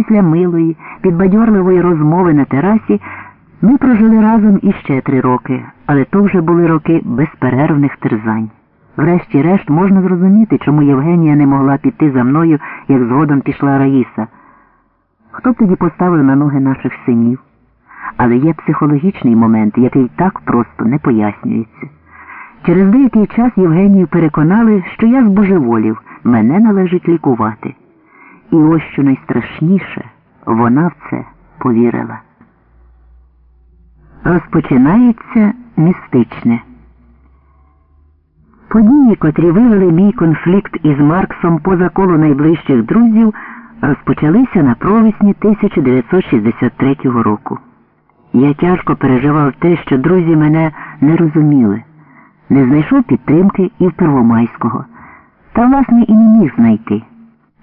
після милої, підбадьорливої розмови на терасі ми прожили разом іще три роки, але то вже були роки безперервних терзань. Врешті-решт можна зрозуміти, чому Євгенія не могла піти за мною, як згодом пішла Раїса. Хто б тоді поставив на ноги наших синів? Але є психологічний момент, який так просто не пояснюється. Через деякий час Євгенію переконали, що я збожеволів, мене належить лікувати. І ось що найстрашніше, вона в це повірила. Розпочинається містичне. Події, котрі вивели мій конфлікт із Марксом поза коло найближчих друзів, розпочалися на провесні 1963 року. Я тяжко переживав те, що друзі мене не розуміли, не знайшов підтримки і в Первомайського, та, власне, і не міг знайти.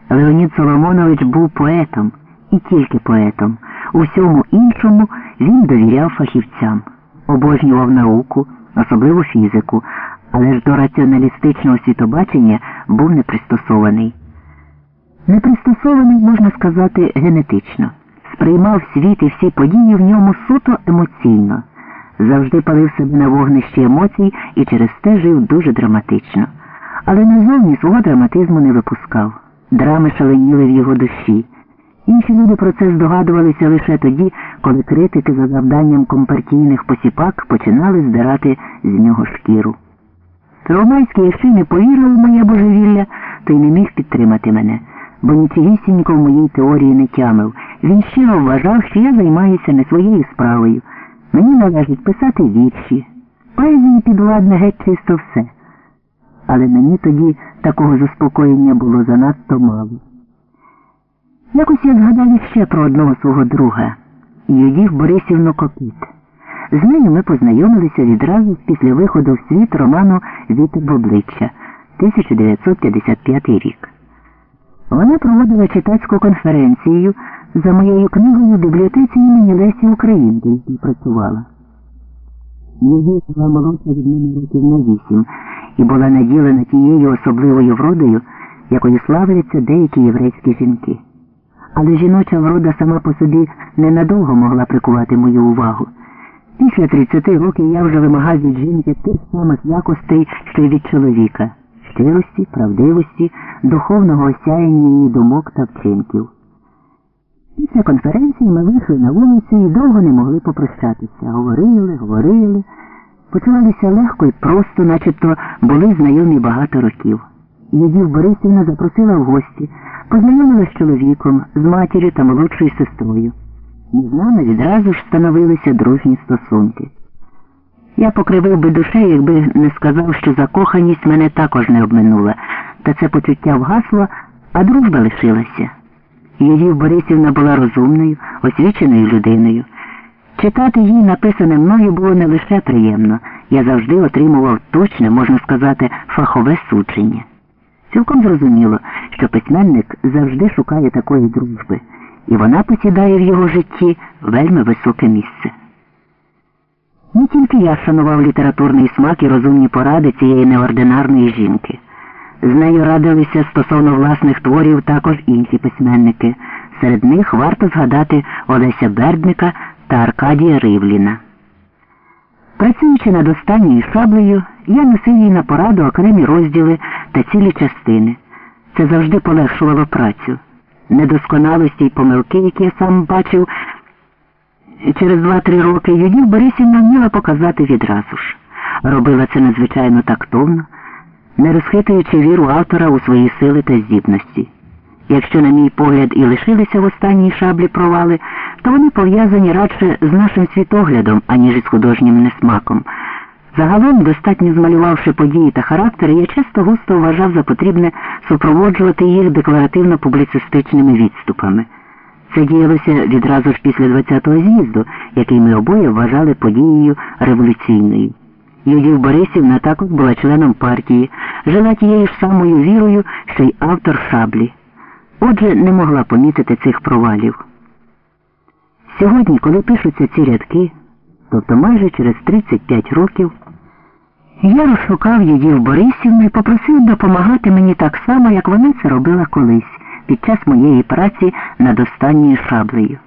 Леонід Соломонович був поетом і тільки поетом. У всьому іншому він довіряв фахівцям, обожнював науку, особливо фізику, але ж до раціоналістичного світобачення був непристосований. Непристосований, можна сказати, генетично, сприймав світ і всі події в ньому суто емоційно, завжди палив себе на вогнищі емоцій і через те жив дуже драматично. Але назовні свого драматизму не випускав. Драми шаленіли в його душі. Інші люди про це здогадувалися лише тоді, коли критики за завданням компартійних посіпак починали здирати з нього шкіру. Первомайський, якщо не повірив у моє божевілля, то й не міг підтримати мене, бо нічогісінько в моїй теорії не тямив. Він щиро вважав, що я займаюся не своєю справою. Мені належить писати вірші. Поезії підвладне геть чисто все. Але мені тоді такого заспокоєння було занадто мало. Якось я згадав іще про одного свого друга, Юдів Борисівну Копіт. З нею ми познайомилися відразу після виходу в світ роману Вітер в обличчя 1955 рік. Вона проводила читацьку конференцію за моєю книгою в бібліотеці імені Лесі Українки, якій працювала. Її була молодша від мене років на вісім і була наділена тією особливою вродою, якою славляться деякі єврейські жінки. Але жіноча врода сама по собі ненадовго могла прикувати мою увагу. Після 30 років я вже вимагав від жінки тих самих якостей, що й від чоловіка щирості, правдивості, духовного осяяння її думок та вчинків. Після конференції ми вийшли на вулицю і довго не могли попрощатися. Говорили, говорили, почувалися легко і просто, начебто були знайомі багато років. Ядів Борисівна запросила в гості, познайомила з чоловіком, з матір'ю та молодшою сестрою. Між нами відразу ж становилися дружні стосунки. Я покривив би душею, якби не сказав, що закоханість мене також не обминула, та це почуття вгасло, а дружба лишилася. Її Борисівна була розумною, освіченою людиною. Читати їй написане мною було не лише приємно, я завжди отримував точне, можна сказати, фахове судження. Цілком зрозуміло, що письменник завжди шукає такої дружби, і вона посідає в його житті вельми високе місце. Не тільки я шанував літературний смак і розумні поради цієї неординарної жінки. З нею радилися стосовно власних творів також інші письменники. Серед них варто згадати Олеся Бердника та Аркадія Ривліна. Працюючи над останньою шаблею, я носив їй на пораду окремі розділи та цілі частини. Це завжди полегшувало працю. Недосконалості й помилки, які я сам бачив, через два-три роки Юдів Борисівна вміла показати відразу ж. Робила це надзвичайно тактовно, не розхитуючи віру автора у свої сили та здібності. Якщо, на мій погляд, і лишилися в останній шаблі провали, то вони пов'язані радше з нашим світоглядом, аніж із художнім несмаком. Загалом, достатньо змалювавши події та характери, я часто густо вважав за потрібне супроводжувати їх декларативно-публіцистичними відступами. Це діялося відразу ж після 20-го з'їзду, який ми обоє вважали подією революційною. Юдів Борисівна також була членом партії, жила тією ж самою вірою, що й автор шаблі. Отже, не могла помітити цих провалів. Сьогодні, коли пишуться ці рядки, тобто майже через 35 років, я розшукав її в Борисівну і попросив допомагати мені так само, як вона це робила колись, під час моєї праці над останньою шаблею.